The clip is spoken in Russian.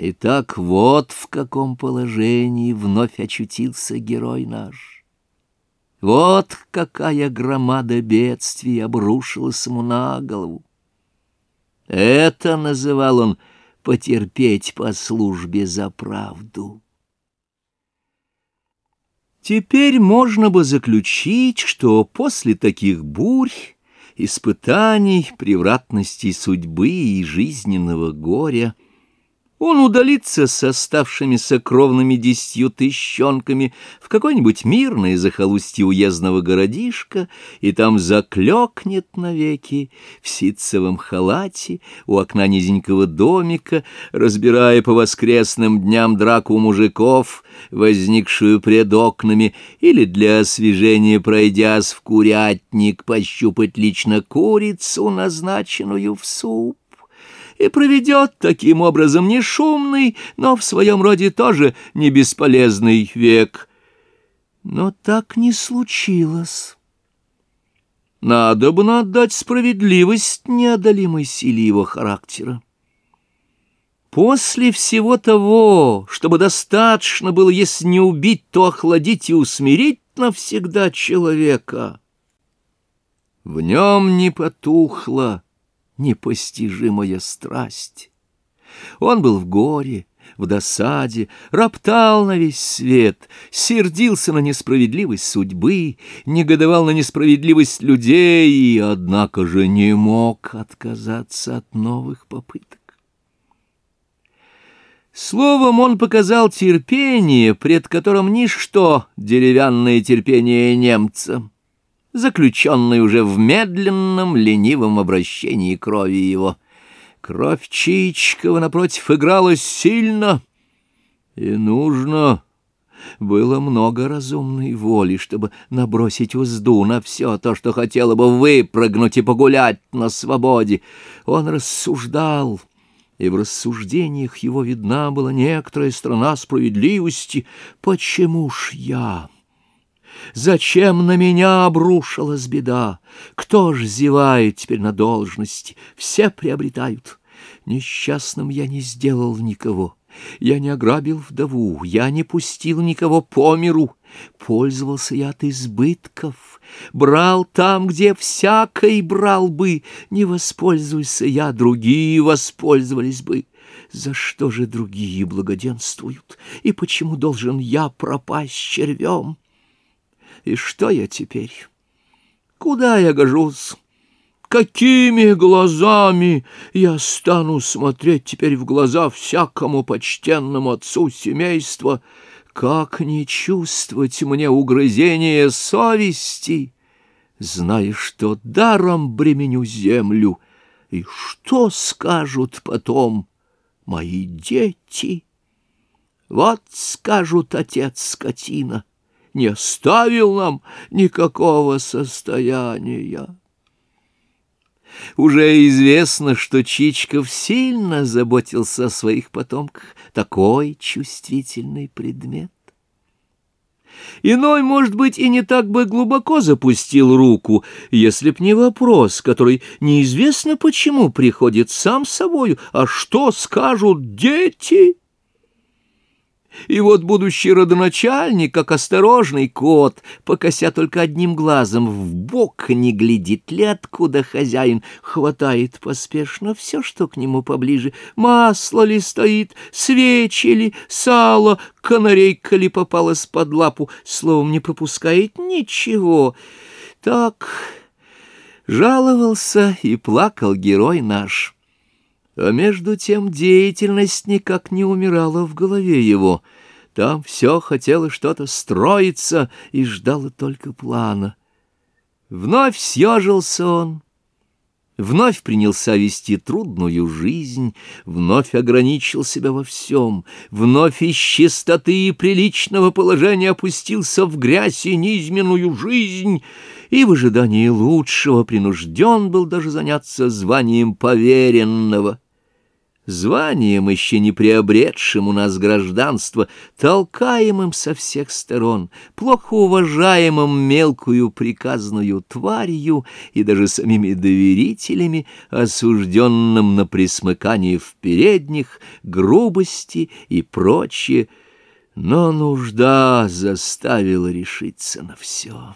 Итак, вот в каком положении вновь очутился герой наш. Вот какая громада бедствий обрушилась ему на голову. Это называл он потерпеть по службе за правду. Теперь можно бы заключить, что после таких бурь, испытаний, превратностей судьбы и жизненного горя — он удалится с оставшимися кровными десятью тыщенками в какой-нибудь мирное захолустье уездного городишка и там заклёкнет навеки в ситцевом халате у окна низенького домика, разбирая по воскресным дням драку мужиков, возникшую пред окнами, или для освежения, пройдясь в курятник, пощупать лично курицу, назначенную в суп и проведет таким образом не шумный, но в своем роде тоже не бесполезный век. Но так не случилось. Надо бы отдать справедливость неодолимой силе его характера. После всего того, чтобы достаточно было, если не убить, то охладить и усмирить навсегда человека, в нем не потухло непостижимая страсть. Он был в горе, в досаде, роптал на весь свет, сердился на несправедливость судьбы, негодовал на несправедливость людей и, однако же, не мог отказаться от новых попыток. Словом, он показал терпение, пред которым ничто деревянное терпение немца — заключенный уже в медленном, ленивом обращении крови его. Кровь Чичкова, напротив, игралась сильно, и нужно было много разумной воли, чтобы набросить узду на все то, что хотело бы выпрыгнуть и погулять на свободе. Он рассуждал, и в рассуждениях его видна была некоторая страна справедливости. «Почему ж я?» Зачем на меня обрушилась беда? Кто ж зевает теперь на должности? Все приобретают. Несчастным я не сделал никого. Я не ограбил вдову, я не пустил никого по миру. Пользовался я от избытков, брал там, где всякой брал бы. Не воспользуйся я, другие воспользовались бы. За что же другие благоденствуют? И почему должен я пропасть червем? И что я теперь? Куда я гожусь? Какими глазами я стану смотреть теперь в глаза всякому почтенному отцу семейства? Как не чувствовать мне угрызения совести, зная, что даром бременю землю? И что скажут потом мои дети? Вот скажут отец скотина — не оставил нам никакого состояния. Уже известно, что Чичков сильно заботился о своих потомках, такой чувствительный предмет. Иной, может быть, и не так бы глубоко запустил руку, если б не вопрос, который неизвестно почему приходит сам собою, а что скажут дети? И вот будущий родоначальник, как осторожный кот, покося только одним глазом в бок, не глядит ли, откуда хозяин, хватает поспешно все, что к нему поближе. Масло ли стоит, свечи ли, сало, канарейка ли попалась под лапу, словом, не пропускает ничего. Так жаловался и плакал герой наш. А между тем деятельность никак не умирала в голове его. Там все хотело что-то строиться и ждало только плана. Вновь съежился он, вновь принялся вести трудную жизнь, вновь ограничил себя во всем, вновь из чистоты и приличного положения опустился в грязь и низменную жизнь — и в ожидании лучшего принужден был даже заняться званием поверенного — званием, еще не приобретшим у нас гражданство, толкаемым со всех сторон, плохо уважаемым мелкую приказную тварью и даже самими доверителями, осужденным на присмыкание в передних, грубости и прочее, но нужда заставила решиться на все.